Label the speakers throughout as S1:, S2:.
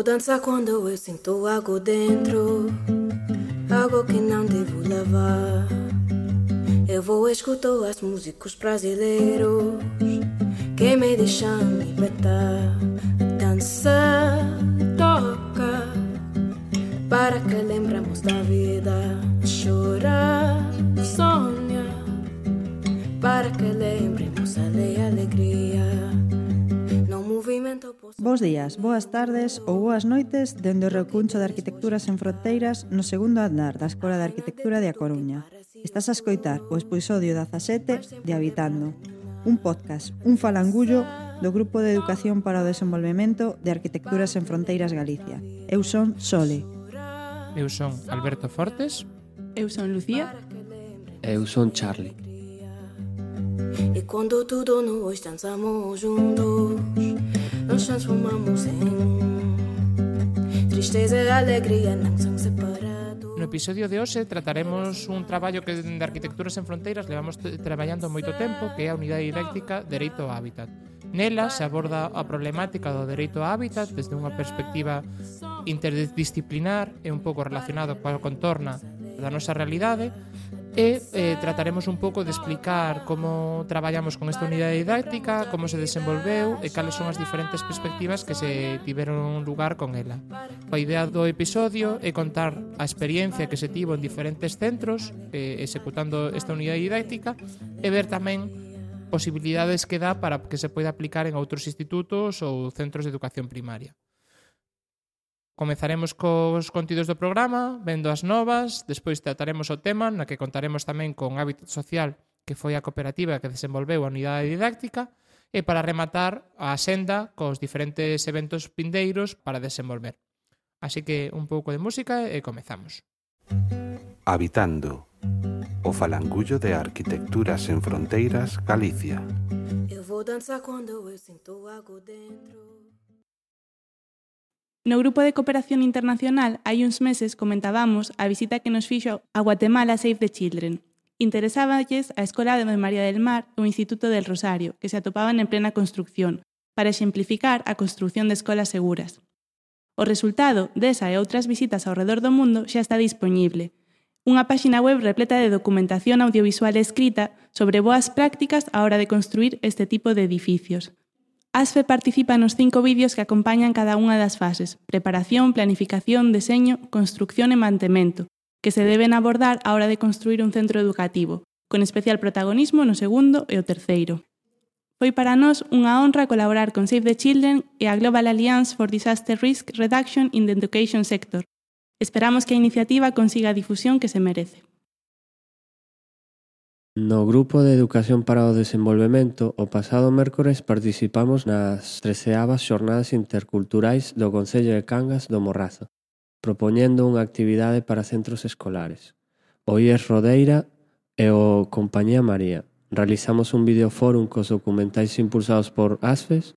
S1: vou dançar quando eu sinto algo dentro, algo que não devo levar. Eu vou escutar as músicos brasileiros que me deixam libertar. Dança, toca, para que lembramos da vida. Chora, sonha, para que lembremos
S2: Bos días, boas tardes ou boas noites dende o recuncho de Arquitecturas en Fronteiras no segundo andar da Escola de Arquitectura de A Coruña. Estás a escoitar o episodio 17 de Habitando, un podcast, un falangullo do Grupo de Educación para o Desenvolvemento de Arquitecturas en Fronteiras Galicia. Eu son Sole.
S3: Eu son Alberto Fortes.
S4: Eu son Lucía.
S5: Eu son Charlie.
S1: E quando tudo nós dançamos juntos nos transformamos em tristeza e alegría não são separados.
S3: No episodio de hoxe trataremos un traballo que de Arquitecturas en Fronteiras levamos traballando moito tempo, que é a unidade didáctica Dereito ao Hábitat. Nela se aborda a problemática do dereito ao hábitat desde unha perspectiva interdisciplinar e un pouco relacionado coa contorna da nosa realidade, e eh, trataremos un pouco de explicar como traballamos con esta unidade didáctica, como se desenvolveu e cales son as diferentes perspectivas que se tiveron lugar con ela. A idea do episodio é contar a experiencia que se tivo en diferentes centros eh, executando esta unidade didáctica e ver tamén posibilidades que dá para que se poida aplicar en outros institutos ou centros de educación primaria. Comezaremos cos contidos do programa, vendo as novas, despois trataremos o tema na que contaremos tamén con Hábitat Social, que foi a cooperativa que desenvolveu a unidade didáctica, e para rematar a senda cos diferentes eventos pindeiros para desenvolver. Así que un pouco de música e comezamos.
S6: Habitando o falangullo de arquitecturas en fronteiras Galicia.
S1: Eu vou dançar quando eu sinto algo dentro.
S4: No Grupo de Cooperación Internacional hai uns meses comentábamos a visita que nos fixo a Guatemala Save the Children. Interesáballes a Escola de María del Mar e o Instituto del Rosario, que se atopaban en plena construcción, para exemplificar a construción de escolas seguras. O resultado desa e outras visitas ao redor do mundo xa está disponible. Unha páxina web repleta de documentación audiovisual escrita sobre boas prácticas á hora de construir este tipo de edificios. ASFE participa nos cinco vídeos que acompañan cada unha das fases, preparación, planificación, deseño, construcción e mantemento, que se deben abordar á hora de construir un centro educativo, con especial protagonismo no segundo e o terceiro. Foi para nós unha honra colaborar con Save the Children e a Global Alliance for Disaster Risk Reduction in the Education Sector. Esperamos que a iniciativa consiga a difusión que se merece.
S5: No Grupo de Educación para o Desenvolvemento o pasado mércores participamos nas treceavas xornadas interculturais do Concello de Cangas do Morrazo, propoñendo unha actividade para centros escolares. O IES Rodeira e o Compañía María. Realizamos un videoforum cos documentais impulsados por ASFES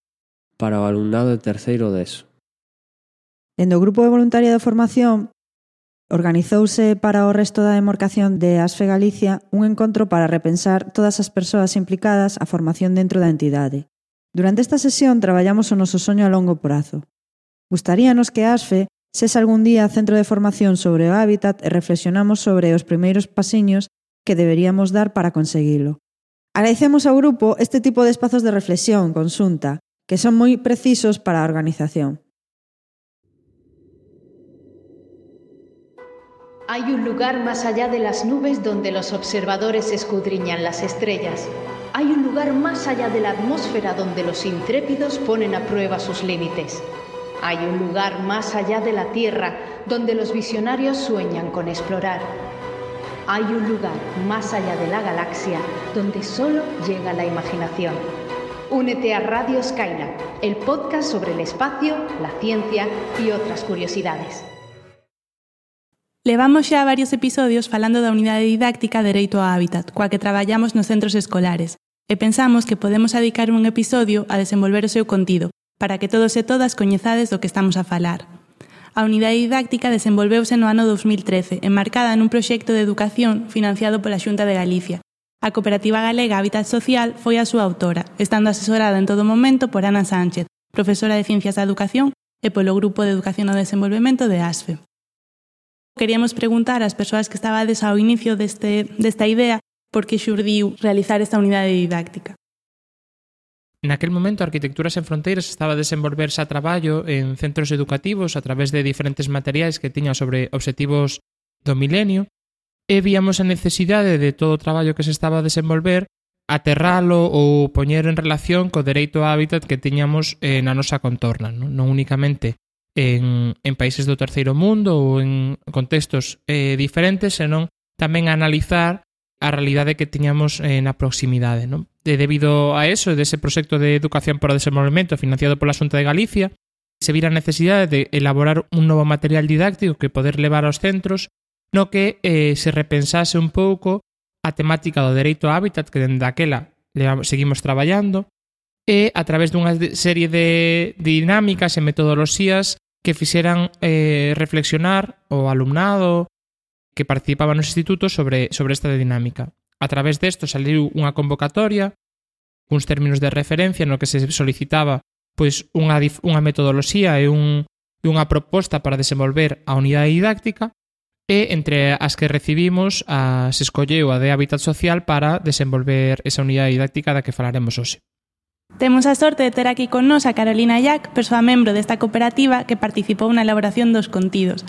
S5: para o alumnado de terceiro deso.
S2: Dende o Grupo de Voluntariado de Formación Organizouse para o resto da demarcación de ASFE Galicia un encontro para repensar todas as persoas implicadas a formación dentro da entidade. Durante esta sesión traballamos o noso soño a longo prazo. Gustaríanos que ASFE sese algún día centro de formación sobre o hábitat e reflexionamos sobre os primeiros pasiños que deberíamos dar para conseguilo. Agradecemos ao grupo este tipo de espazos de reflexión consunta, que son moi precisos para a organización.
S7: Hay un lugar más allá de las nubes donde los observadores escudriñan las estrellas. Hay un lugar más allá de la atmósfera donde los intrépidos ponen a prueba sus límites. Hay un lugar más allá de la Tierra donde los visionarios sueñan con explorar. Hay un lugar más allá de la galaxia donde solo llega la imaginación. Únete a Radio Skyna, el podcast sobre el espacio, la ciencia y otras curiosidades.
S4: Levamos xa varios episodios falando da unidade didáctica Dereito ao Hábitat, coa que traballamos nos centros escolares, e pensamos que podemos adicar un episodio a desenvolver o seu contido, para que todos e todas coñezades do que estamos a falar. A unidade didáctica desenvolveuse no ano 2013, enmarcada nun proxecto de educación financiado pola Xunta de Galicia. A cooperativa galega Hábitat Social foi a súa autora, estando asesorada en todo momento por Ana Sánchez, profesora de Ciencias da Educación e polo Grupo de Educación ao Desenvolvemento de ASFE. Queríamos preguntar ás persoas que estabades ao inicio deste, desta idea por que xurdiu realizar esta unidade didáctica.
S3: Naquel momento, Arquitecturas en Fronteiras estaba a desenvolverse a traballo en centros educativos a través de diferentes materiais que tiña sobre obxectivos do milenio e víamos a necesidade de todo o traballo que se estaba a desenvolver aterralo ou poñer en relación co dereito ao hábitat que tiñamos eh, na nosa contorna. Non, non únicamente en, en países do terceiro mundo ou en contextos eh, diferentes, senón tamén analizar a realidade que tiñamos eh, na proximidade. Non? De, debido a eso, dese proxecto de educación para o desenvolvemento financiado pola Xunta de Galicia, se vira a necesidade de elaborar un novo material didáctico que poder levar aos centros no que eh, se repensase un pouco a temática do dereito ao hábitat que dende aquela seguimos traballando e a través dunha serie de dinámicas e metodoloxías que fixeran eh, reflexionar o alumnado que participaba nos institutos sobre, sobre esta dinámica. A través desto saliu unha convocatoria uns términos de referencia no que se solicitaba pois unha, unha metodoloxía e un, e unha proposta para desenvolver a unidade didáctica e entre as que recibimos a, se escolleu a de Hábitat Social para desenvolver esa unidade didáctica da que falaremos hoxe.
S4: Temos a sorte de ter aquí con nos a Carolina Jack, persoa membro desta cooperativa que participou na elaboración dos contidos.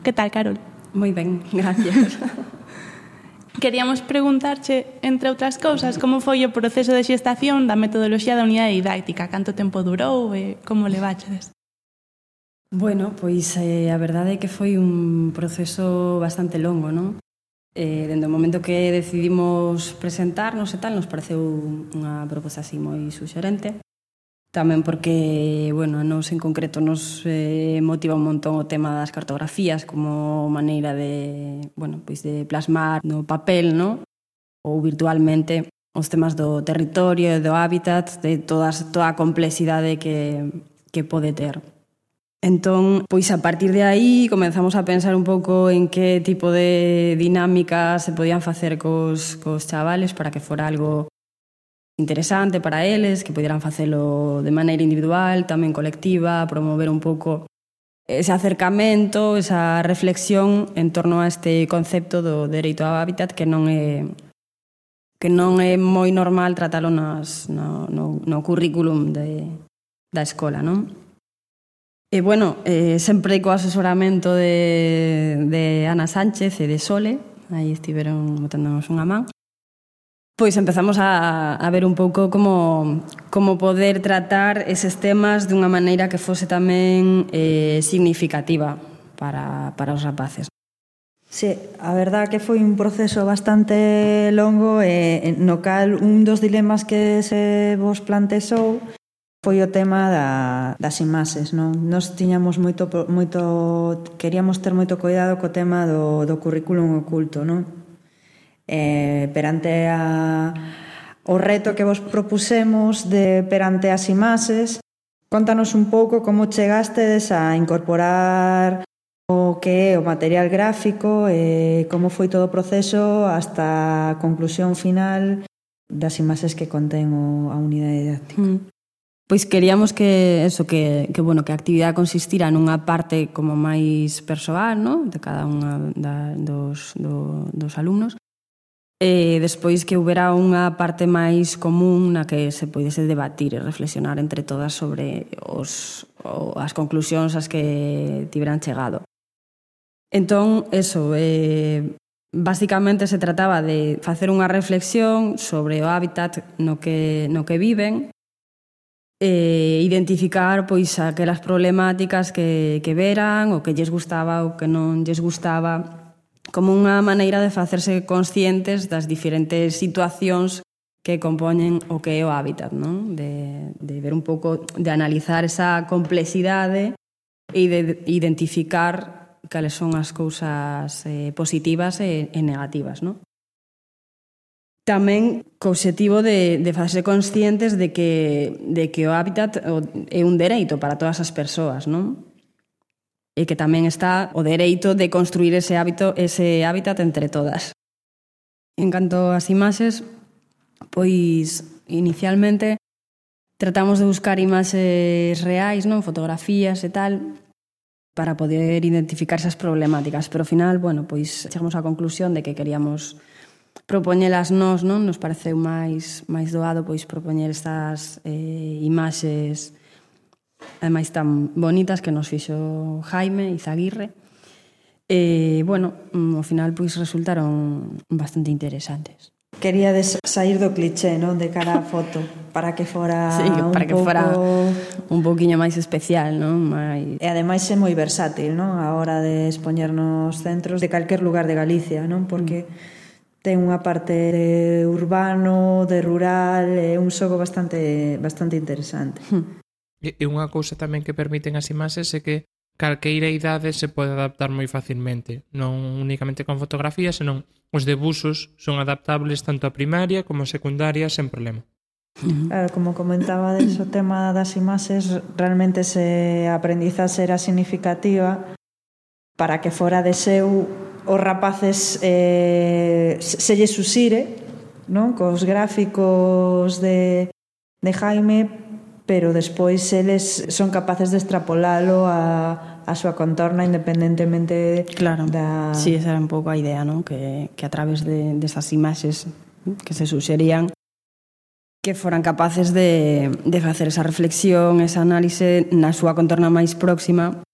S4: Que tal, Carol?
S8: Moi ben, gracias.
S4: Queríamos preguntarche, entre outras cousas, como foi o proceso de xestación da metodoloxía da unidade didáctica, canto tempo durou e como leváchedes?
S8: Bueno, pois eh, a verdade é que foi un proceso bastante longo, non? Eh, dende o momento que decidimos presentarnos e tal, nos pareceu unha proposta así moi suxerente. Tamén porque, bueno, a nos en concreto nos eh, motiva un montón o tema das cartografías como maneira de, bueno, pois de plasmar no papel, no? ou virtualmente os temas do territorio, do hábitat, de todas, toda a complexidade que, que pode ter. Entón, pois a partir de aí comenzamos a pensar un pouco en que tipo de dinámicas se podían facer cos, cos chavales para que fora algo interesante para eles, que pudieran facelo de maneira individual, tamén colectiva, promover un pouco ese acercamento, esa reflexión en torno a este concepto do dereito ao hábitat que non é que non é moi normal tratalo nas, no, no, no currículum de, da escola, non? E bueno, eh, sempre co asesoramento de, de Ana Sánchez e de Sole, aí estiveron botándonos unha man, pois empezamos a, a ver un pouco como, como poder tratar eses temas dunha maneira que fose tamén eh, significativa para, para os rapaces.
S2: Sí, a verdad que foi un proceso bastante longo e eh, no cal un dos dilemas que se vos plantexou foi o tema da, das imaxes, non? Nos tiñamos moito, moito queríamos ter moito cuidado co tema do, do currículum oculto, non? Eh, perante a, o reto que vos propusemos de perante as imaxes, contanos un pouco como chegastes a incorporar o que é o material gráfico e como foi todo o proceso hasta a conclusión final das imaxes que contén o, a unidade didáctica. Mm.
S8: Pois queríamos que eso que que bueno, que a actividade consistira nunha parte como máis persoal, ¿no? de cada unha da, dos do, dos alumnos. E despois que houbera unha parte máis común na que se poidese debatir e reflexionar entre todas sobre os, o, as conclusións as que tiveran chegado. Entón, eso, eh, basicamente se trataba de facer unha reflexión sobre o hábitat no que, no que viven, eh, identificar pois aquelas problemáticas que, que veran, o que lles gustaba, o que non lles gustaba, como unha maneira de facerse conscientes das diferentes situacións que compoñen o que é o hábitat, non? De, de ver un pouco, de analizar esa complexidade e de identificar cales son as cousas eh, positivas e, e negativas, non? Tamén co obxectivo de, de facerse conscientes de que, de que o hábitat é un dereito para todas as persoas, non? E que tamén está o dereito de construir ese hábito, ese hábitat entre todas. En canto ás imaxes, pois inicialmente tratamos de buscar imaxes reais, non fotografías e tal, para poder identificar esas problemáticas, pero ao final, bueno, pois chegamos á conclusión de que queríamos propoñelas nós, non? Nos pareceu máis máis doado pois propoñer estas eh, imaxes ademais tan bonitas que nos fixo Jaime Izaguirre. E, eh, bueno, mm, ao final pois resultaron bastante interesantes.
S2: Queríades sair do cliché, non, de cara a foto, para que fora
S8: sí,
S2: un
S8: que
S2: pouco...
S8: fora un pouquiño máis especial, non? Mai...
S2: E ademais é moi versátil, non, a hora de expoñernos centros de calquer lugar de Galicia, non? Porque mm ten unha parte de urbano, de rural, é un xogo bastante bastante interesante. Hmm.
S3: E unha cousa tamén que permiten as imaxes é que calqueira idade se pode adaptar moi facilmente, non únicamente con fotografía, senón os debusos son adaptables tanto a primaria como a secundaria sen problema. Hmm.
S2: Claro, como comentaba o tema das imaxes, realmente se a aprendizaxe era significativa para que fora de seu os rapaces eh, se lle susire non? cos gráficos de, de Jaime pero despois eles son capaces de extrapolalo a, a súa contorna independentemente
S8: claro.
S2: da...
S8: Sí, esa era un pouco a idea, non? Que, que a través de, desas de imaxes que se suxerían que foran capaces de, de facer esa reflexión, esa análise na súa contorna máis próxima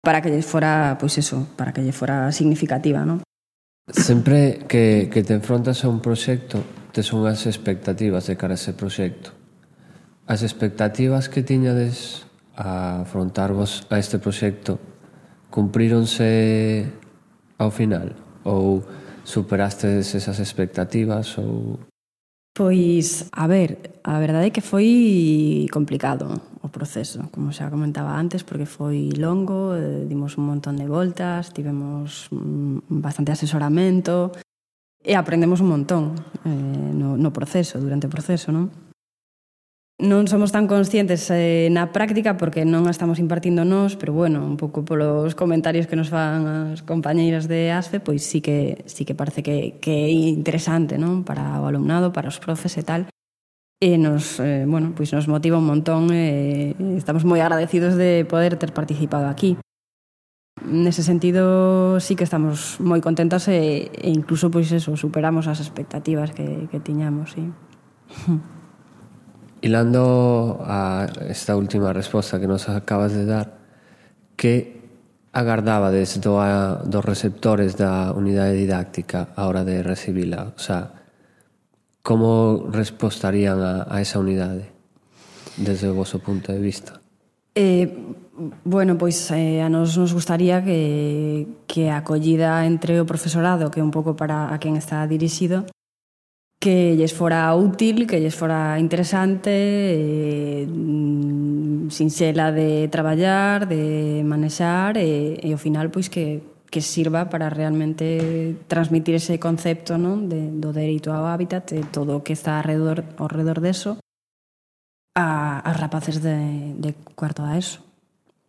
S8: para que lle fora, pois eso, para que lle fora significativa, non?
S5: Sempre que, que te enfrontas a un proxecto, tes unhas expectativas de cara a ese proxecto. As expectativas que tiñades a afrontarvos a este proxecto cumpríronse ao final? Ou superastes esas expectativas ou
S8: Pois, a ver, a verdade é que foi complicado o proceso, como xa comentaba antes, porque foi longo, eh, dimos un montón de voltas, tivemos mm, bastante asesoramento e aprendemos un montón eh, no, no proceso, durante o proceso, non? non somos tan conscientes eh, na práctica porque non a estamos impartindo nós, pero bueno, un pouco polos comentarios que nos fan as compañeiras de ASFE, pois sí que sí que parece que, que é interesante, non? Para o alumnado, para os profes e tal. E nos, eh, bueno, pois nos motiva un montón e eh, estamos moi agradecidos de poder ter participado aquí. Nese sentido, sí que estamos moi contentas e, e incluso, pois eso, superamos as expectativas que, que tiñamos, sí.
S5: hilando a esta última resposta que nos acabas de dar, que agardabades do, a, dos receptores da unidade didáctica a hora de recibila? O sea, como respostarían a, a esa unidade desde o vosso punto de vista?
S8: Eh, bueno, pois eh, a nos nos gustaría que, que a acollida entre o profesorado, que é un pouco para a quen está dirixido, que lles fora útil, que lles fora interesante, eh, sinxela de traballar, de manexar, e, e ao final pois que, que sirva para realmente transmitir ese concepto non? De, do dereito ao hábitat e todo o que está alrededor, alrededor deso a, a rapaces de, de cuarto da ESO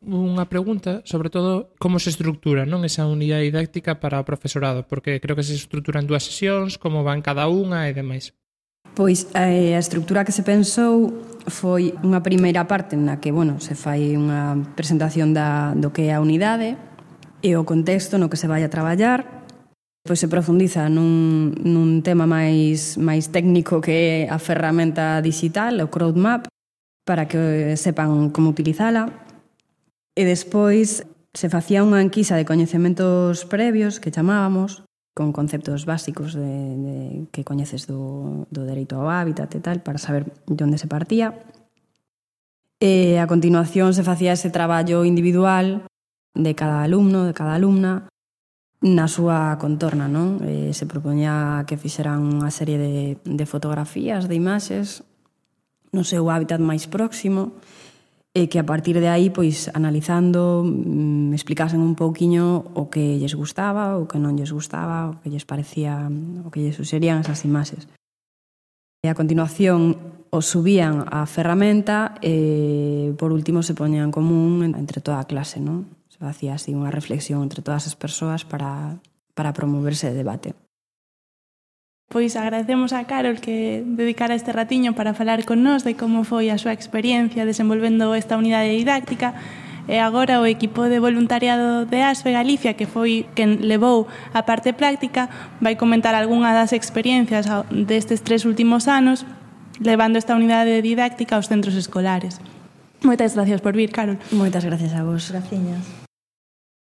S3: unha pregunta sobre todo como se estructura non esa unidade didáctica para o profesorado, porque creo que se estructuran dúas sesións, como van cada unha e demais.
S8: Pois eh, a estructura que se pensou foi unha primeira parte na que, bueno, se fai unha presentación da, do que é a unidade e o contexto no que se vai a traballar, pois se profundiza nun, nun tema máis, máis técnico que é a ferramenta digital, o crowdmap, para que sepan como utilizala, E despois se facía unha enquisa de coñecementos previos que chamábamos con conceptos básicos de, de que coñeces do, do dereito ao hábitat e tal, para saber de onde se partía. E a continuación se facía ese traballo individual de cada alumno, de cada alumna, na súa contorna, non? E se propoña que fixeran unha serie de, de fotografías, de imaxes, no seu hábitat máis próximo, e e que a partir de aí, pois, analizando, me explicasen un pouquiño o que lles gustaba, o que non lles gustaba, o que lles parecía, o que lles suxerían esas imaxes. E a continuación o subían á ferramenta e, por último, se poñían en común entre toda a clase, non? Se facía así unha reflexión entre todas as persoas para, para promoverse de debate.
S4: Pois agradecemos a Carol que dedicara este ratiño para falar con nós de como foi a súa experiencia desenvolvendo esta unidade didáctica e agora o equipo de voluntariado de ASFE Galicia que foi quen levou a parte práctica vai comentar algunha das experiencias destes tres últimos anos levando esta unidade didáctica aos centros escolares. Moitas gracias por vir, Carol.
S8: Moitas gracias a vos.
S2: Graciñas.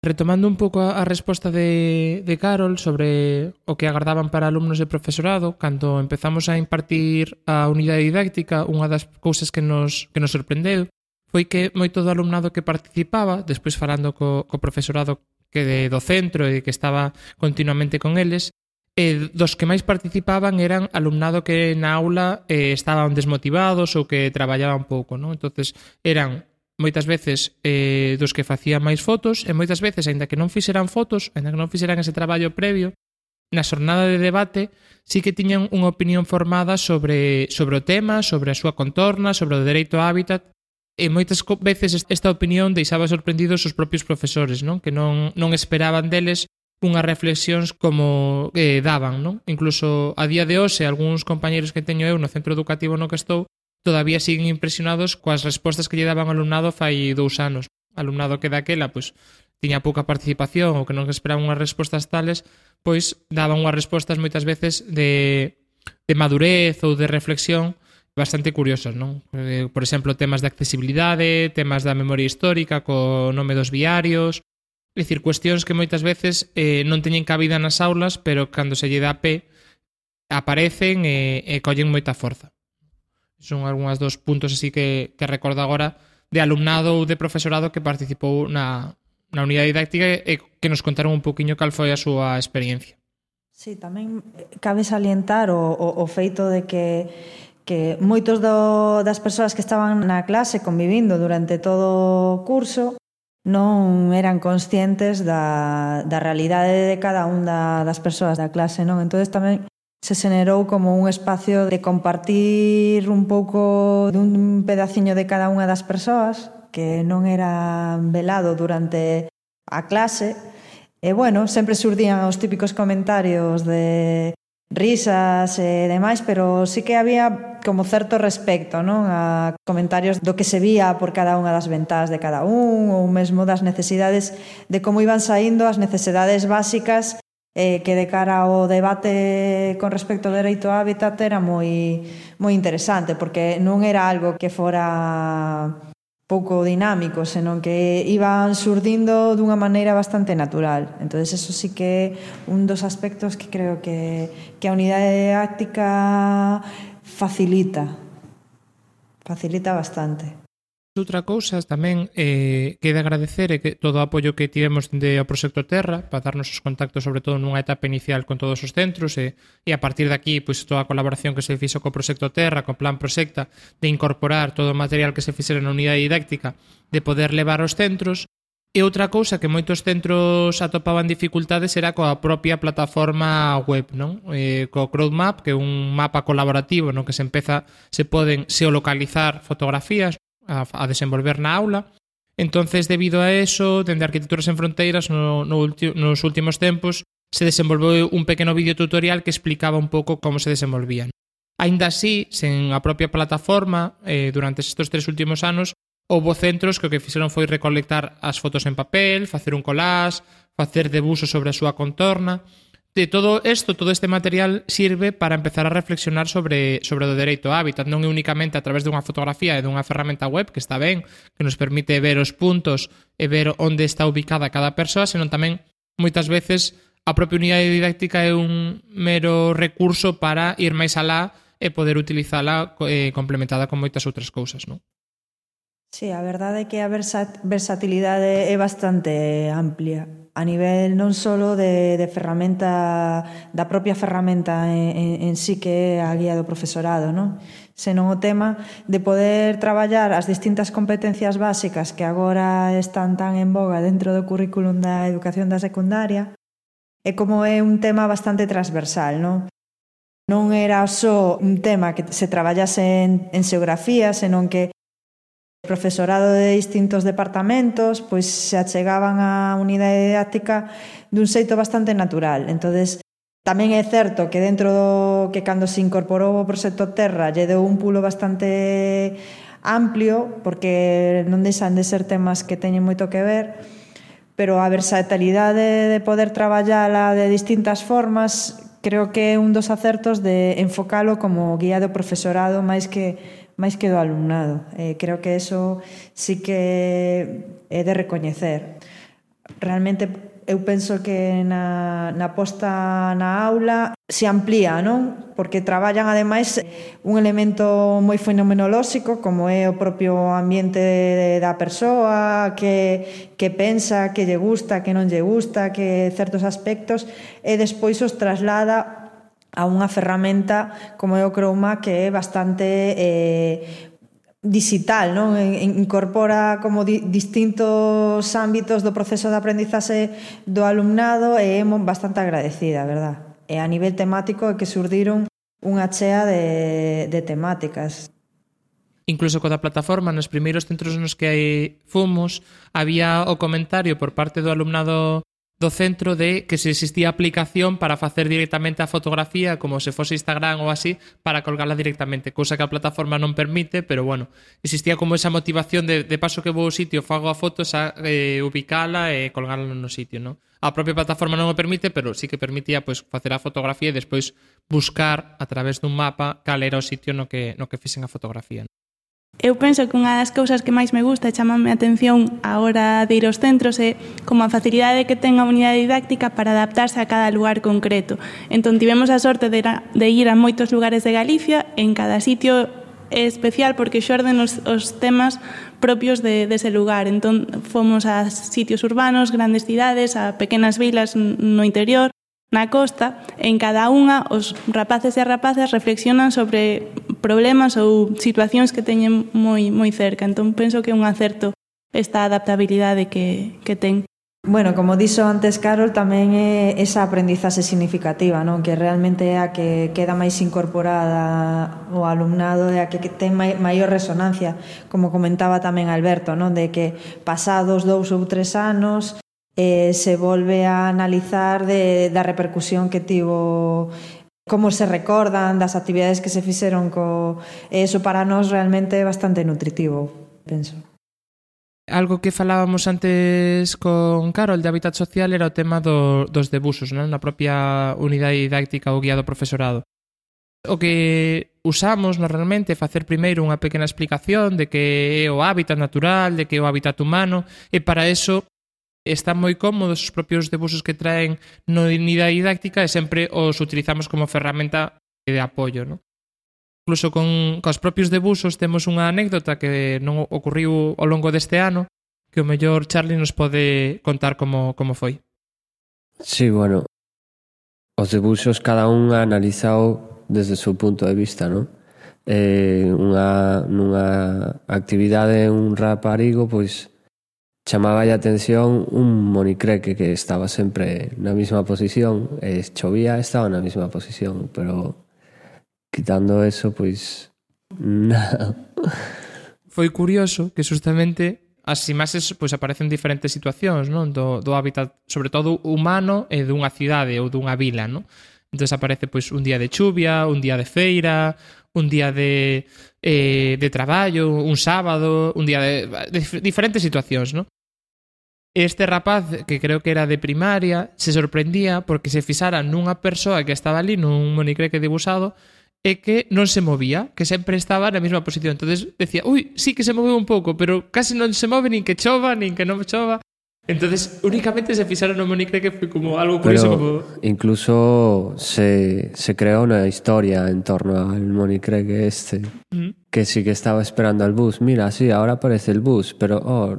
S3: Retomando un pouco a, a resposta de, de Carol sobre o que agardaban para alumnos e profesorado, cando empezamos a impartir a unidade didáctica, unha das cousas que nos, que nos sorprendeu foi que moito do alumnado que participaba, despois falando co, co profesorado que de, do centro e que estaba continuamente con eles, e dos que máis participaban eran alumnado que na aula eh, estaban desmotivados ou que traballaban pouco, non? entonces eran moitas veces eh, dos que facían máis fotos e moitas veces, aínda que non fixeran fotos, aínda que non fixeran ese traballo previo, na xornada de debate sí que tiñan unha opinión formada sobre, sobre o tema, sobre a súa contorna, sobre o dereito ao hábitat, e moitas veces esta opinión deixaba sorprendidos os propios profesores, non? que non, non esperaban deles unhas reflexións como eh, daban, non? Incluso a día de hoxe, algúns compañeiros que teño eu no centro educativo no que estou todavía siguen impresionados coas respostas que lle daban ao alumnado fai dous anos. Alumnado que daquela, pois, tiña pouca participación ou que non esperaban unhas respostas tales, pois daban unhas respostas moitas veces de, de madurez ou de reflexión bastante curiosos, non? Eh, por exemplo, temas de accesibilidade, temas da memoria histórica, co nome dos viarios, é dicir, cuestións que moitas veces eh, non teñen cabida nas aulas, pero cando se lle dá pé, aparecen e, e collen moita forza. Son algunhas dos puntos así que, que recordo agora de alumnado ou de profesorado que participou na, na unidade didáctica e que nos contaron un poquinho cal foi a súa experiencia.
S2: Sí, tamén cabe salientar o, o, o feito de que que moitos do, das persoas que estaban na clase convivindo durante todo o curso non eran conscientes da, da realidade de cada un da, das persoas da clase, non? Entón tamén se xenerou como un espacio de compartir un pouco dun pedaciño de cada unha das persoas que non era velado durante a clase e bueno, sempre surdían os típicos comentarios de risas e demais, pero sí que había como certo respecto non? a comentarios do que se vía por cada unha das ventás de cada un ou mesmo das necesidades de como iban saindo as necesidades básicas eh, que de cara ao debate con respecto ao dereito ao hábitat era moi, moi interesante, porque non era algo que fora pouco dinámico, senón que iban surdindo dunha maneira bastante natural. entonces eso sí que é un dos aspectos que creo que, que a unidade áctica facilita, facilita bastante
S3: outra cousa tamén eh, que de agradecer é que todo o apoio que tivemos de ao Proxecto Terra para darnos os contactos sobre todo nunha etapa inicial con todos os centros e, e a partir de aquí pois, toda a colaboración que se fixo co Proxecto Terra co Plan Proxecta de incorporar todo o material que se fixera na unidade didáctica de poder levar aos centros E outra cousa que moitos centros atopaban dificultades era coa propia plataforma web, non? Eh, co CrowdMap, que é un mapa colaborativo no que se empeza se poden seolocalizar fotografías a, a desenvolver na aula. Entonces, debido a eso, dende Arquitecturas en Fronteiras, no, no ulti, nos últimos tempos, se desenvolveu un pequeno vídeo tutorial que explicaba un pouco como se desenvolvían. Ainda así, sen a propia plataforma, eh, durante estes tres últimos anos, houve centros que o que fixeron foi recolectar as fotos en papel, facer un collage, facer debuso sobre a súa contorna, de todo isto, todo este material sirve para empezar a reflexionar sobre, sobre o dereito a hábitat, non é únicamente a través dunha fotografía e dunha ferramenta web que está ben, que nos permite ver os puntos e ver onde está ubicada cada persoa, senón tamén moitas veces a propia unidade didáctica é un mero recurso para ir máis alá e poder utilizala eh, complementada con moitas outras cousas, non?
S2: Sí, a verdade é que a versatilidade é bastante amplia a nivel non só de, de ferramenta da propia ferramenta en, en, en sí que é a guía do profesorado non? senón o tema de poder traballar as distintas competencias básicas que agora están tan en boga dentro do currículum da educación da secundaria é como é un tema bastante transversal non? non era só un tema que se traballase en, en xeografía, senón que profesorado de distintos departamentos pois se achegaban á unidade didáctica dun xeito bastante natural. entonces Tamén é certo que dentro do que cando se incorporou o proxecto Terra lle deu un pulo bastante amplio porque non deixan de ser temas que teñen moito que ver, pero a versatilidade de poder traballala de distintas formas creo que é un dos acertos de enfocalo como guía do profesorado máis que máis que do alumnado. Eh, creo que eso sí que é de recoñecer. Realmente eu penso que na, na posta na aula se amplía, non? Porque traballan ademais un elemento moi fenomenolóxico como é o propio ambiente da persoa, que, que pensa, que lle gusta, que non lle gusta, que certos aspectos, e despois os traslada a unha ferramenta como é o Chroma que é bastante eh, digital, non? incorpora como di distintos ámbitos do proceso de aprendizaxe do alumnado e é bastante agradecida, verdad? E a nivel temático é que surdiron unha chea de, de temáticas.
S3: Incluso coda plataforma, nos primeiros centros nos que hai fomos, había o comentario por parte do alumnado do centro de que se existía aplicación para facer directamente a fotografía como se fose Instagram ou así para colgarla directamente, cousa que a plataforma non permite, pero bueno, existía como esa motivación de, de paso que vou ao sitio, fago a foto, xa, eh, ubicala e colgarla no sitio, non? A propia plataforma non o permite, pero sí que permitía pois, facer a fotografía e despois buscar a través dun mapa cal era o sitio no que, no que fixen a fotografía. Non?
S4: Eu penso que unha das cousas que máis me gusta e chamame a atención a hora de ir aos centros é como a facilidade que ten a unidade didáctica para adaptarse a cada lugar concreto. Entón, tivemos a sorte de ir a, de ir a moitos lugares de Galicia, en cada sitio é especial porque xorden os, os temas propios de, dese de lugar. Entón, fomos a sitios urbanos, grandes cidades, a pequenas vilas no interior, na costa, en cada unha os rapaces e rapazas reflexionan sobre problemas ou situacións que teñen moi moi cerca. Entón penso que é un acerto esta adaptabilidade que, que ten.
S2: Bueno, como dixo antes Carol, tamén é esa aprendizaxe significativa, non? que realmente é a que queda máis incorporada o alumnado, e a que ten maior resonancia, como comentaba tamén Alberto, non? de que pasados dous ou tres anos eh, se volve a analizar de, da repercusión que tivo como se recordan das actividades que se fixeron co eso para nós realmente é bastante nutritivo, penso.
S3: Algo que falábamos antes con Carol de Hábitat Social era o tema do, dos debusos non? na propia unidade didáctica ou guía do profesorado. O que usamos normalmente é facer primeiro unha pequena explicación de que é o hábitat natural, de que é o hábitat humano, e para eso están moi cómodos os propios debuxos que traen no unidade didáctica e sempre os utilizamos como ferramenta de apoio, non? Incluso con, cos propios debusos temos unha anécdota que non ocurriu ao longo deste ano que o mellor Charlie nos pode contar como, como foi.
S5: Sí, bueno, os debuxos cada un ha analizado desde o seu punto de vista, non? Eh, unha, nunha actividade un raparigo pois chamaba a atención un monicreque que estaba sempre na mesma posición e chovía estaba na mesma posición pero quitando eso pois nada
S3: foi curioso que justamente as imaxes pois aparecen diferentes situacións, non? Do, do hábitat, sobre todo humano e dunha cidade ou dunha vila, non? Entonces aparece pois un día de chuvia, un día de feira, un día de, eh, de traballo, un sábado, un día de, de diferentes situacións, ¿no? Este rapaz, que creo que era de primaria, se sorprendía porque se fixara nunha persoa que estaba ali nun monicreque dibusado e que non se movía, que sempre estaba na mesma posición. entonces decía, ui, sí que se moveu un pouco, pero casi non se move nin que chova, nin que non chova. Entonces, únicamente se fixaron no Monicre que foi como algo curioso
S5: Pero
S3: como...
S5: incluso se, se creó una historia en torno al Monicre que este, mm. que sí que estaba esperando al bus. Mira, sí, ahora aparece el bus, pero oh,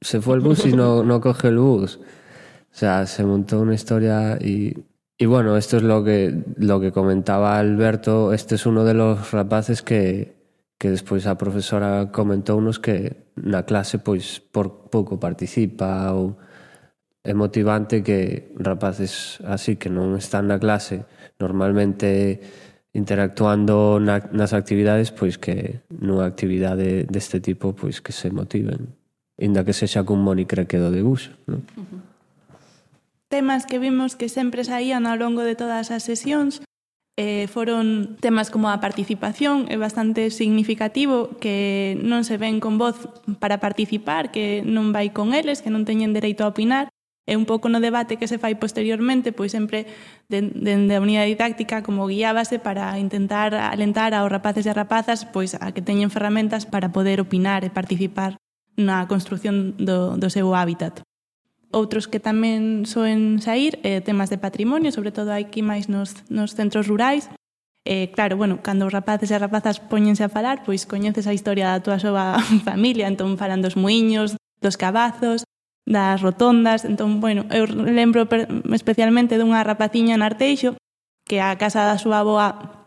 S5: se fue el bus y no, no coge el bus. O sea, se montó una historia y, y bueno, esto es lo que, lo que comentaba Alberto. Este es uno de los rapaces que, que despois a profesora comentou nos que na clase pois por pouco participa ou é motivante que rapaces así que non están na clase normalmente interactuando na, nas actividades pois que nunha actividade deste tipo pois que se motiven inda que sexa cun monicrequedo de bus non? Uh -huh.
S4: Temas que vimos que sempre saían ao longo de todas as sesións eh, foron temas como a participación é bastante significativo que non se ven con voz para participar, que non vai con eles, que non teñen dereito a opinar e un pouco no debate que se fai posteriormente pois sempre dende de, a unidade didáctica como guiábase para intentar alentar aos rapaces e rapazas pois a que teñen ferramentas para poder opinar e participar na construción do, do seu hábitat outros que tamén soen sair, eh, temas de patrimonio, sobre todo aquí máis nos, nos centros rurais. Eh, claro, bueno, cando os rapaces e rapazas poñense a falar, pois coñeces a historia da túa súa familia, entón falan dos muiños, dos cabazos, das rotondas, entón, bueno, eu lembro especialmente dunha rapaciña en Arteixo que a casa da súa aboa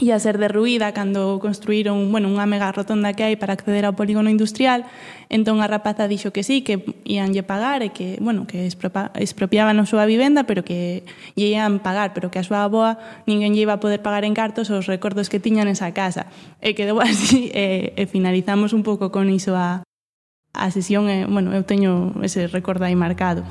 S4: ia ser derruída cando construíron bueno, unha mega rotonda que hai para acceder ao polígono industrial entón a rapaza dixo que sí, que íanlle pagar e que, bueno, que expropiaban a súa vivenda pero que lle ian pagar pero que a súa aboa ninguén lle iba a poder pagar en cartos os recordos que tiñan esa casa. E quedou así e, e finalizamos un pouco con iso a, a sesión e, bueno, eu teño ese recordo aí marcado.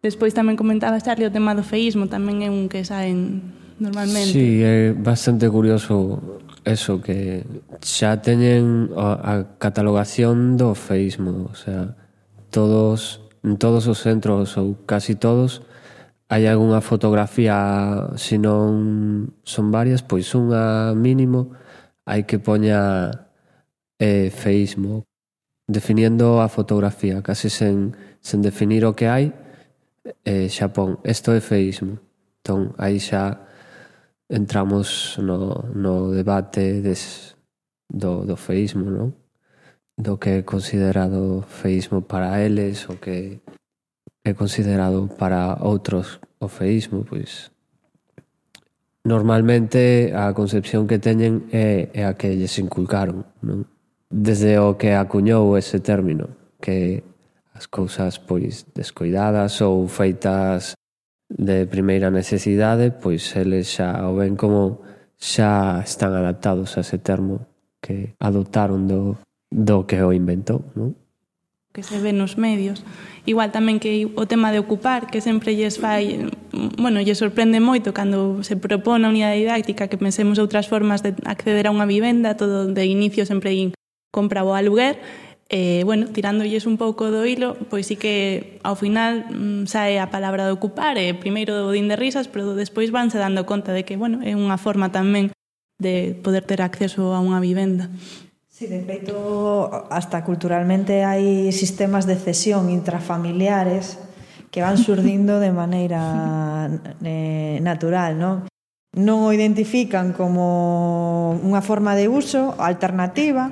S4: Despois tamén comentaba Charlie o tema do feísmo, tamén é un que saen en normalmente.
S5: Sí, é bastante curioso eso, que xa teñen a, a catalogación do feísmo, o sea, todos, en todos os centros ou casi todos, hai algunha fotografía, se non son varias, pois unha mínimo, hai que poña eh, feísmo, definiendo a fotografía, case sen, sen definir o que hai, eh, xa pon, isto é feísmo. Entón, aí xa entramos no, no debate des, do, do feísmo, non? do que é considerado feísmo para eles o que é considerado para outros o feísmo, pois normalmente a concepción que teñen é, é a que lles inculcaron, non? Desde o que acuñou ese término, que as cousas pois descuidadas ou feitas de primeira necesidade, pois eles xa o ven como xa están adaptados a ese termo que adoptaron do, do que o inventou, non?
S4: que se ve nos medios. Igual tamén que o tema de ocupar, que sempre lles fai, bueno, lles sorprende moito cando se propón a unidade didáctica que pensemos outras formas de acceder a unha vivenda, todo de inicio sempre in compra ou aluguer, E, eh, bueno, tirándolles un pouco do hilo, pois sí que ao final mm, sae a palabra de ocupar, e eh, primeiro do din de risas, pero despois vanse dando conta de que, bueno, é unha forma tamén de poder ter acceso a unha vivenda.
S2: Sí, de feito, hasta culturalmente hai sistemas de cesión intrafamiliares que van surdindo de maneira eh, natural, non? Non o identifican como unha forma de uso alternativa,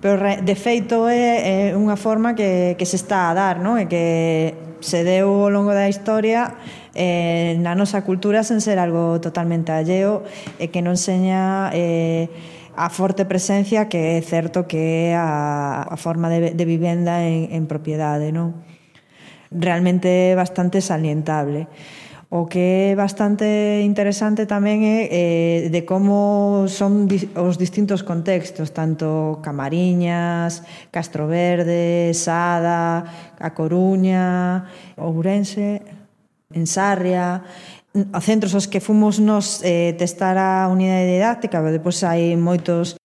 S2: Pero, de feito, é, é unha forma que, que se está a dar, non? E que se deu ao longo da historia eh, na nosa cultura sen ser algo totalmente alleo e que non seña eh, a forte presencia que é certo que é a, a forma de, de vivenda en, en propiedade, non? Realmente bastante salientable. O que é bastante interesante tamén é eh, de como son os distintos contextos, tanto Camariñas, Castro Verde, Sada, A Coruña, Ourense, en Sarria, a centros aos que fomos nos eh, testar a unidade didáctica, pero depois hai moitos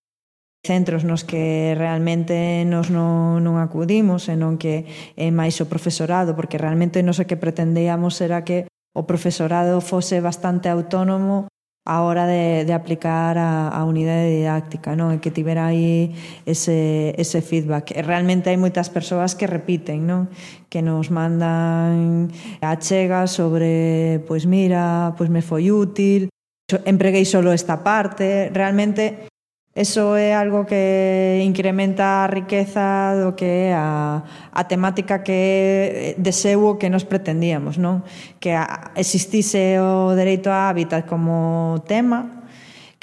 S2: centros nos que realmente nos non, non acudimos, senón que é máis o profesorado, porque realmente nos o que pretendíamos era que o profesorado fose bastante autónomo a hora de, de aplicar a, a unidade didáctica, non? E que tivera aí ese, ese feedback. E realmente hai moitas persoas que repiten, non? Que nos mandan achegas sobre, pois mira, pois me foi útil, empreguei solo esta parte. Realmente Eso é algo que incrementa a riqueza do que é a, a temática que é de seu o que nos pretendíamos, non? Que a, existise o dereito a hábitat como tema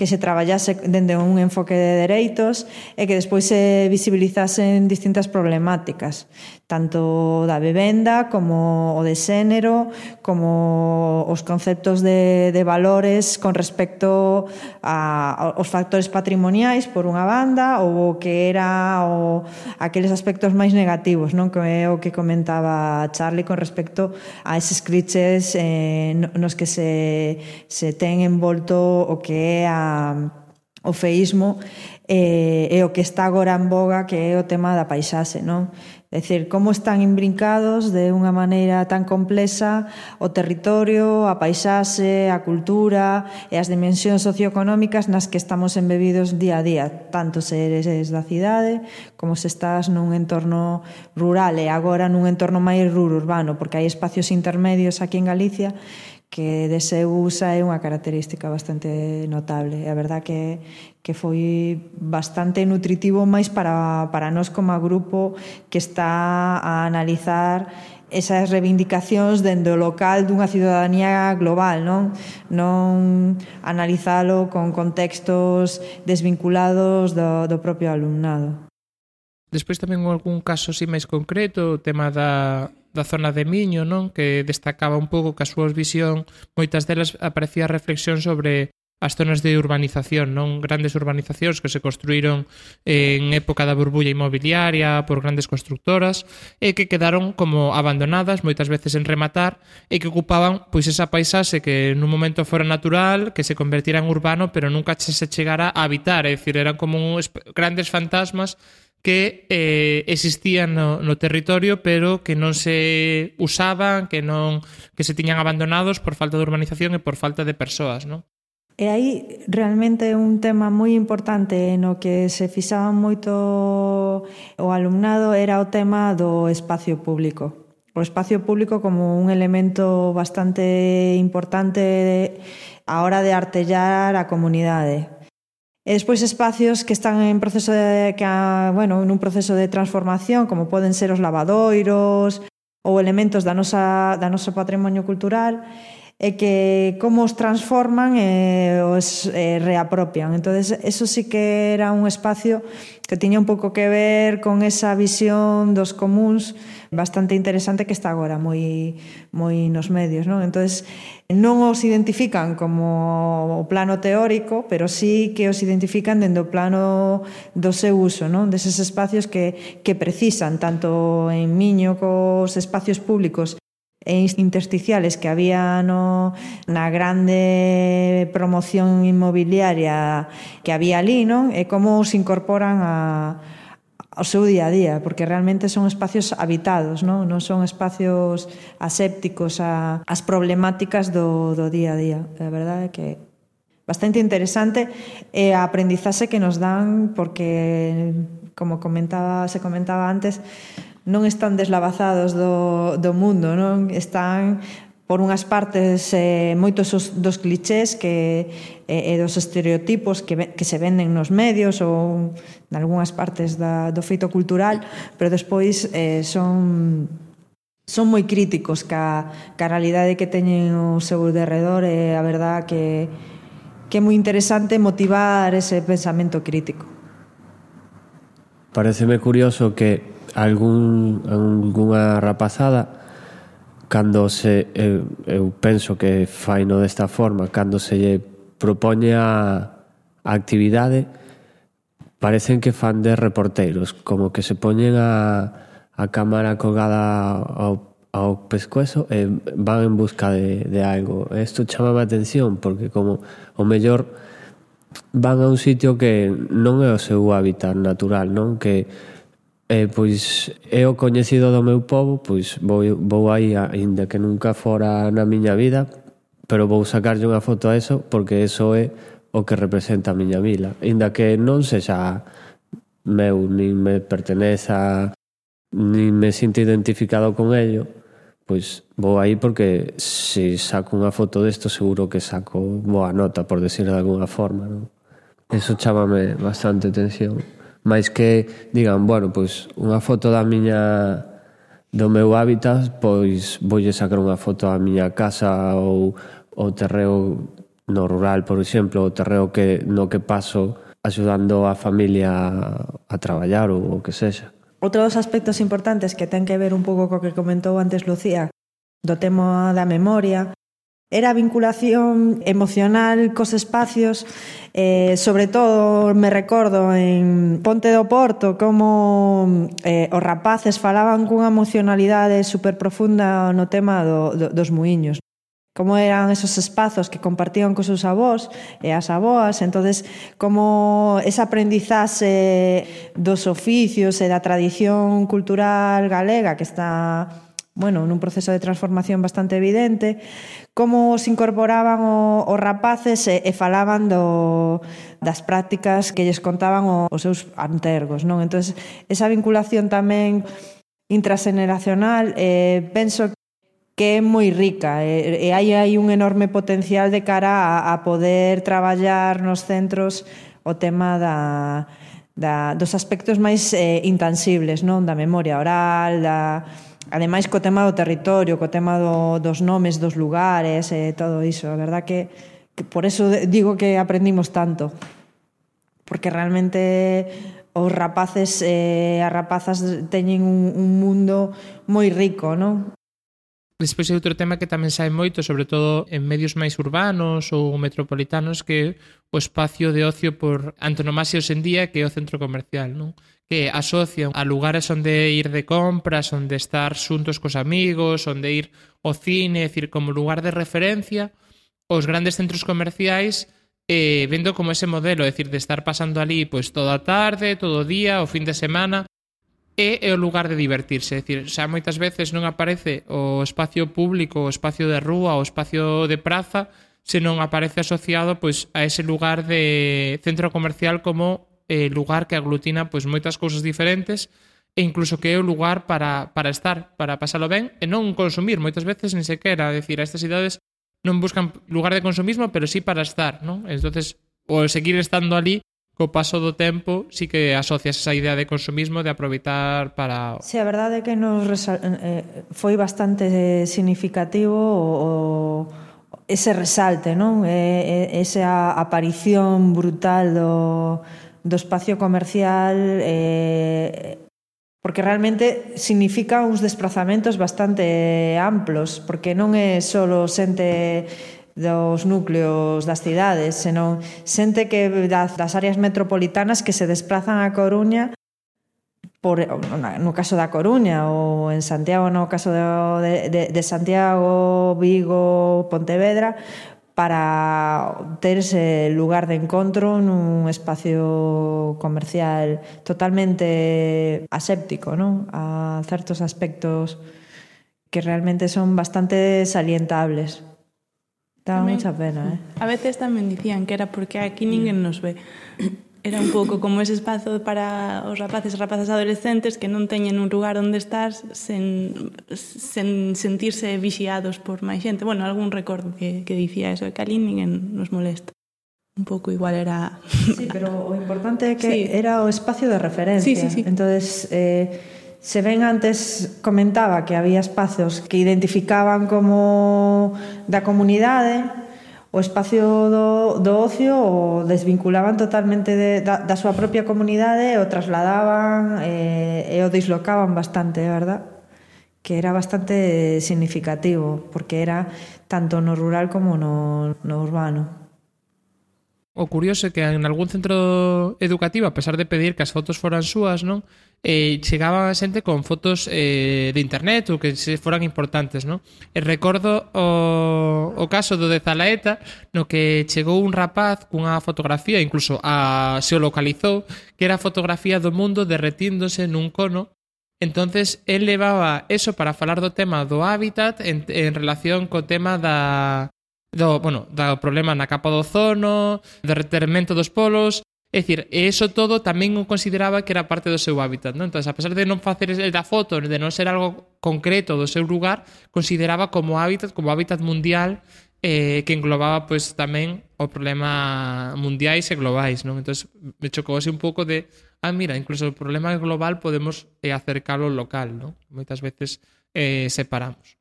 S2: que se traballase dende un enfoque de dereitos e que despois se visibilizasen distintas problemáticas, tanto da vivenda como o de xénero, como os conceptos de, de valores con respecto a, aos factores patrimoniais por unha banda ou o que era o, aqueles aspectos máis negativos, non? Que é o que comentaba Charlie con respecto a eses clichés eh, nos que se, se ten envolto o que é a o feísmo eh, e o que está agora en boga que é o tema da paisaxe, non? É dicir, como están imbrincados de unha maneira tan complexa o territorio, a paisaxe, a cultura e as dimensións socioeconómicas nas que estamos embebidos día a día, tanto se eres da cidade como se estás nun entorno rural e agora nun entorno máis rural urbano, porque hai espacios intermedios aquí en Galicia que de seu usa é unha característica bastante notable. A verdad que, que foi bastante nutritivo máis para, para nós como grupo que está a analizar esas reivindicacións dende o local dunha ciudadanía global, non? Non analizalo con contextos desvinculados do, do propio alumnado.
S3: Despois tamén algún caso así máis concreto, o tema da, da zona de Miño, non? Que destacaba un pouco que a súas visión, moitas delas aparecía reflexión sobre as zonas de urbanización, non grandes urbanizacións que se construíron eh, en época da burbulla inmobiliaria por grandes constructoras e que quedaron como abandonadas moitas veces en rematar e que ocupaban pois esa paisaxe que nun momento fora natural, que se convertira en urbano, pero nunca se chegara a habitar, é dicir, eran como grandes fantasmas que eh, existían no, no territorio pero que non se usaban, que non que se tiñan abandonados por falta de urbanización e por falta de persoas, non?
S2: E aí realmente é un tema moi importante no que se fixaba moito o alumnado era o tema do espacio público. O espacio público como un elemento bastante importante a hora de artellar a comunidade, E despois espacios que están en proceso de, que, ah, bueno, nun proceso de transformación, como poden ser os lavadoiros ou elementos da nosa, da noso patrimonio cultural, e que como os transforman e os e reapropian. Entonces, eso sí que era un espacio que tiña un pouco que ver con esa visión dos comuns bastante interesante que está agora moi moi nos medios, non? Entonces, non os identifican como o plano teórico, pero sí que os identifican dende o plano do seu uso, non? Deses espacios que que precisan tanto en Miño cos espacios públicos e intersticiales que había no, na grande promoción inmobiliaria que había ali, non? E como os incorporan a, ao seu día a día, porque realmente son espacios habitados, non, non son espacios asépticos a, as problemáticas do, do día a día. A verdade é que bastante interesante e a aprendizaxe que nos dan porque como comentaba, se comentaba antes, non están deslavazados do, do mundo, non están por unhas partes eh, moitos os, dos clichés que, eh, e dos estereotipos que, que se venden nos medios ou nalgúnas partes da, do feito cultural, pero despois eh, son son moi críticos ca, ca realidade que teñen o seu derredor e a verdad que, que é moi interesante motivar ese pensamento crítico.
S5: Pareceme curioso que algún, algunha rapazada cando se eu, eu penso que faino desta forma, cando se lle propoñe a, a actividade parecen que fan de reporteiros, como que se poñen a, a cámara colgada ao, ao pescuezo e van en busca de, de algo. Isto chama a atención porque como o mellor van a un sitio que non é o seu hábitat natural, non? Que E pois é o coñecido do meu povo, pois vou, vou aí aínda que nunca fora na miña vida, pero vou sacarlle unha foto a eso porque eso é o que representa a miña vila, aínda que non sexa meu, nin me perteneza, nin me sinto identificado con ello, pois vou aí porque se saco unha foto desto seguro que saco boa nota, por decirlo de alguna forma, non? Eso chamame bastante tensión máis que digan, bueno, pois unha foto da miña do meu hábitat, pois voulle sacar unha foto á miña casa ou o terreo no rural, por exemplo, o terreo que no que paso axudando a familia a, a traballar ou o que sexa.
S2: Outro dos aspectos importantes que ten que ver un pouco co que comentou antes Lucía, do tema da memoria, Era a vinculación emocional cos espacios, eh, sobre todo me recordo en Ponte do Porto como eh, os rapaces falaban cunha emocionalidade super profunda no tema do, do, dos muiños como eran esos espazos que compartían cos seus avós e as avoas, entonces como esa aprendizaxe dos oficios e da tradición cultural galega que está bueno, nun proceso de transformación bastante evidente, como se incorporaban o, os rapaces e, e falaban do, das prácticas que lles contaban o, os seus antergos, non? Entón, esa vinculación tamén intraseneracional, eh, penso que é moi rica e, e hai, hai un enorme potencial de cara a, a poder traballar nos centros o tema da, da, dos aspectos máis eh, intansibles, non? Da memoria oral, da, Ademais, co tema do territorio, co tema do, dos nomes dos lugares e eh, todo iso. A verdad que, que por eso digo que aprendimos tanto. Porque realmente os rapaces e eh, as rapazas teñen un, un mundo moi rico, non?
S3: Despois hai outro tema que tamén sae moito, sobre todo en medios máis urbanos ou metropolitanos, que o espacio de ocio por antonomasia hoxe en día que é o centro comercial, non? Que asocian a lugares onde ir de compras, onde estar xuntos cos amigos, onde ir ao cine, é dicir, como lugar de referencia, os grandes centros comerciais eh, vendo como ese modelo, é dicir, de estar pasando ali pois toda a tarde, todo o día, o fin de semana, e é o lugar de divertirse, é dicir, xa moitas veces non aparece o espacio público, o espacio de rúa, o espacio de praza, senón aparece asociado pois a ese lugar de centro comercial como eh, lugar que aglutina pois moitas cousas diferentes e incluso que é o lugar para, para estar, para pasalo ben e non consumir, moitas veces nin sequera, decir, a estas idades non buscan lugar de consumismo, pero sí para estar, non? Entonces, o seguir estando ali co paso do tempo si que asocias esa idea de consumismo de aproveitar para...
S2: Si, sí, a verdade é que nos resal... eh, foi bastante significativo o, o ese resalte, non? Eh, esa aparición brutal do, do espacio comercial eh, porque realmente significa uns desplazamentos bastante amplos, porque non é só xente dos núcleos das cidades, senón xente que das, das áreas metropolitanas que se desplazan a Coruña por, no caso da Coruña ou en Santiago no caso de, de, de Santiago, Vigo, Pontevedra para ter ese lugar de encontro nun espacio comercial totalmente aséptico non? a certos aspectos que realmente son bastante salientables. Daba tamén, mucha pena, eh?
S4: A veces tamén dicían que era porque aquí ninguén nos ve. Era un pouco como ese espazo para os rapaces e rapazas adolescentes que non teñen un lugar onde estar sen, sen sentirse vixiados por máis xente. Bueno, algún recordo que, que dicía eso, que ali ninguén nos molesta un pouco igual era...
S2: Sí, pero o importante é que sí. era o espacio de referencia.
S4: Sí, sí, sí.
S2: Entonces, eh, Se ben antes comentaba que había espacios que identificaban como da comunidade, o espacio do, do ocio o desvinculaban totalmente de, da, da súa propia comunidade o trasladaban eh, e o dislocaban bastante, verdad? que era bastante significativo porque era tanto no rural como no, no urbano.
S3: O curioso é que en algún centro educativo, a pesar de pedir que as fotos foran súas, non? eh, chegaban a xente con fotos eh, de internet ou que se foran importantes, non? E recordo o, o caso do de Zalaeta no que chegou un rapaz cunha fotografía, incluso a, se o localizou, que era fotografía do mundo derretíndose nun cono Entonces, él levaba eso para falar do tema do hábitat en, en relación co tema da, do, bueno, da problema na capa do ozono, do retermento dos polos, É dicir, e eso todo tamén o consideraba que era parte do seu hábitat, non? Entón, a pesar de non facer da foto, de non ser algo concreto do seu lugar, consideraba como hábitat, como hábitat mundial eh, que englobaba pois tamén o problema mundiais e globais, non? Entón, me chocou así un pouco de, ah, mira, incluso o problema global podemos eh, acercalo ao local, non? Moitas veces eh, separamos.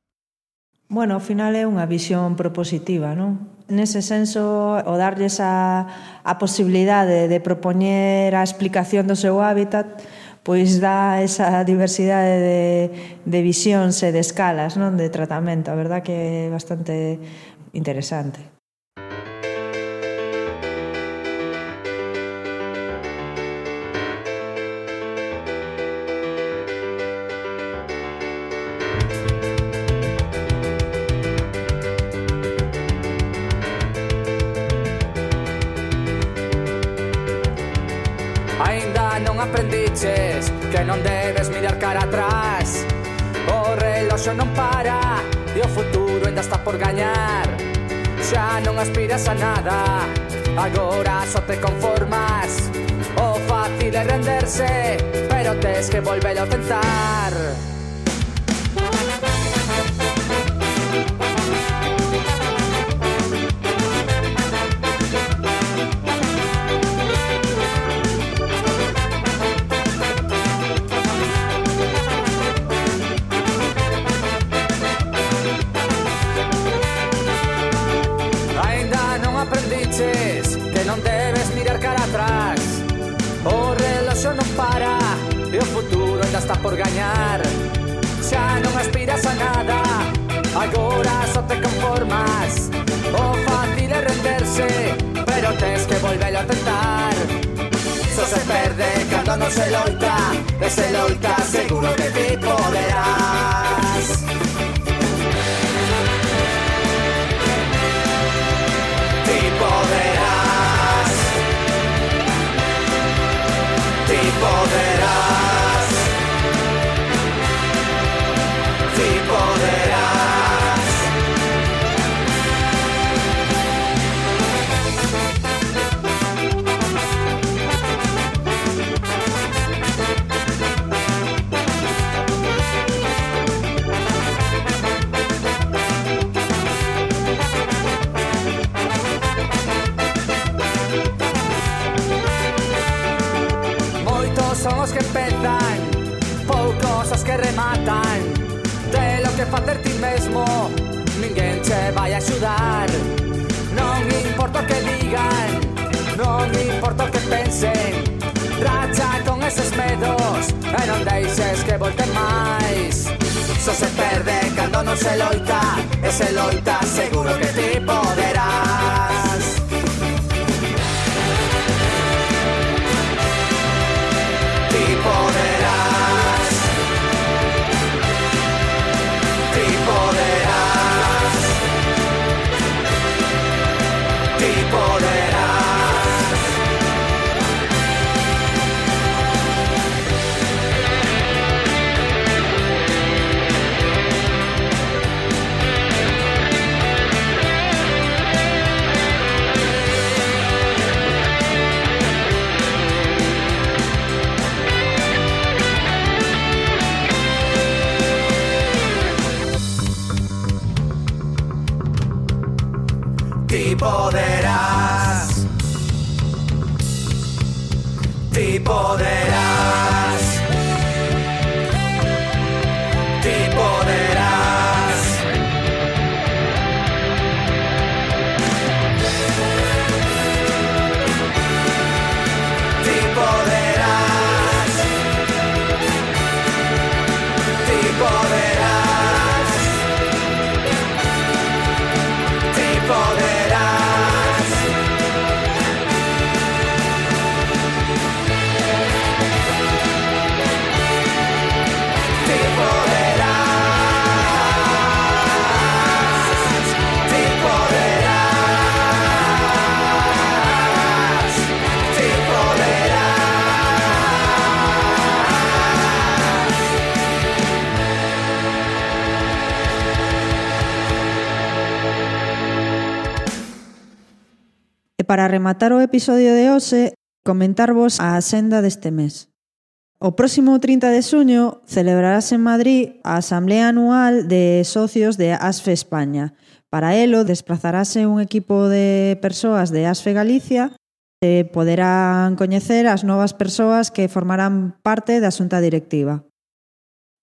S2: Bueno, ao final é unha visión propositiva, non? Nese senso, o darlles a, a posibilidade de propoñer a explicación do seu hábitat pois dá esa diversidade de, de visións e de escalas non? de tratamento. A verdad que é bastante interesante.
S9: que non debes mirar cara atrás. Oh, o reloxo non para. E o futuro ainda está por gañar Xa non aspiras a nada, agora só te conformas O oh, fácil é renderse, pero tes que volver a tentar es el Olca, seguro que te podrás. Rematan De lo que facer ti mesmo Ninguén che vai a axudar Non importa o que digan Non importa o que pensen. Racha con eses medos E non deixes que volten máis. Só se perde cando non se loita E se loita seguro que ti poderás
S2: para rematar o episodio de hoxe, comentarvos a axenda deste mes. O próximo 30 de suño celebrarás en Madrid a Asamblea Anual de Socios de ASFE España. Para elo desplazarase un equipo de persoas de ASFE Galicia e poderán coñecer as novas persoas que formarán parte da xunta directiva.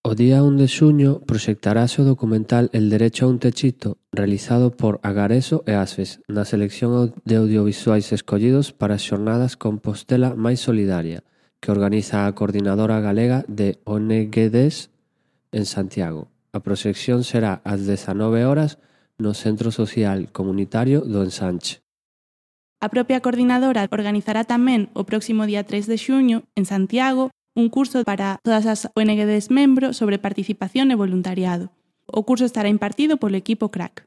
S5: O día 1 de xuño proxectarase o documental El derecho a un techito realizado por Agareso e Asfes na selección de audiovisuais escollidos para as xornadas Compostela máis solidaria que organiza a coordinadora galega de ONGDES en Santiago. A proxección será ás 19 horas no Centro Social Comunitario do Ensanche.
S4: A propia coordinadora organizará tamén o próximo día 3 de xuño en Santiago un curso para todas as ONGs membro sobre participación e voluntariado. O curso estará impartido polo equipo CRAC.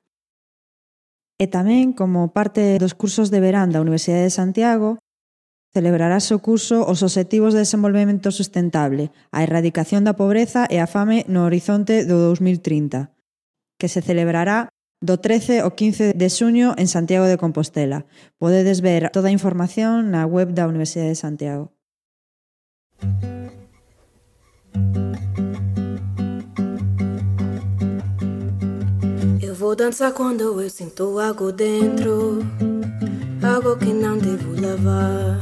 S2: E tamén, como parte dos cursos de verán da Universidade de Santiago, celebrarase o curso Os Objetivos de Desenvolvemento Sustentable, a erradicación da pobreza e a fame no horizonte do 2030, que se celebrará do 13 ao 15 de xuño en Santiago de Compostela. Podedes ver toda a información na web da Universidade de Santiago.
S1: Eu vou dançar quando eu sinto algo dentro, algo que não devo lavar.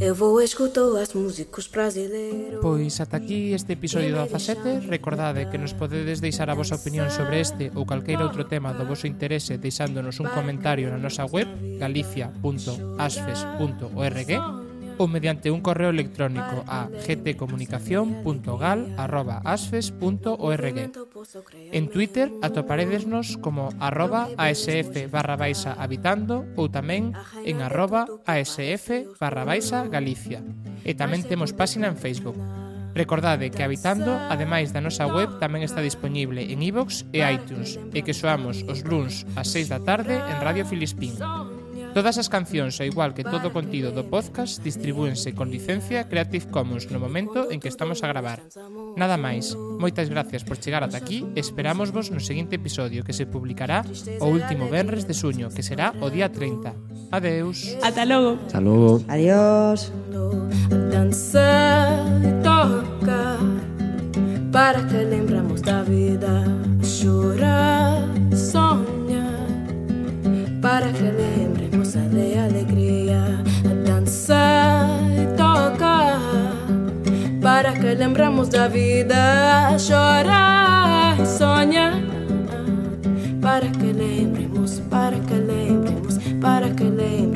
S1: Eu vou escutar as músicos brasileiros.
S3: Pois ata aquí este episodio do Afasete Recordade que nos podedes deixar a vosa opinión sobre este ou calqueira outro tema do voso interese deixándonos un comentario na nosa web galicia.asfes.org ou mediante un correo electrónico a gtcomunicación.gal.asfes.org. En Twitter atoparedesnos como arroba asf barra baixa habitando ou tamén en arroba asf barra baixa galicia. E tamén temos páxina en Facebook. Recordade que Habitando, ademais da nosa web, tamén está disponible en iVoox e iTunes e que soamos os luns ás 6 da tarde en Radio Filispín. Todas as cancións, ao igual que todo o contido do podcast, distribúense con licencia Creative Commons no momento en que estamos a gravar. Nada máis, moitas gracias por chegar ata aquí e esperámosvos no seguinte episodio que se publicará o último venres de suño, que será o día 30. Adeus.
S4: Ata logo.
S5: Ata logo.
S2: Adiós.
S1: Dançar toca para que lembramos da vida. Chorar, sonha para que lembramos para que lembramos da vida. Chorar e sonhar para que lembremos, para que lembremos, para que lembremos.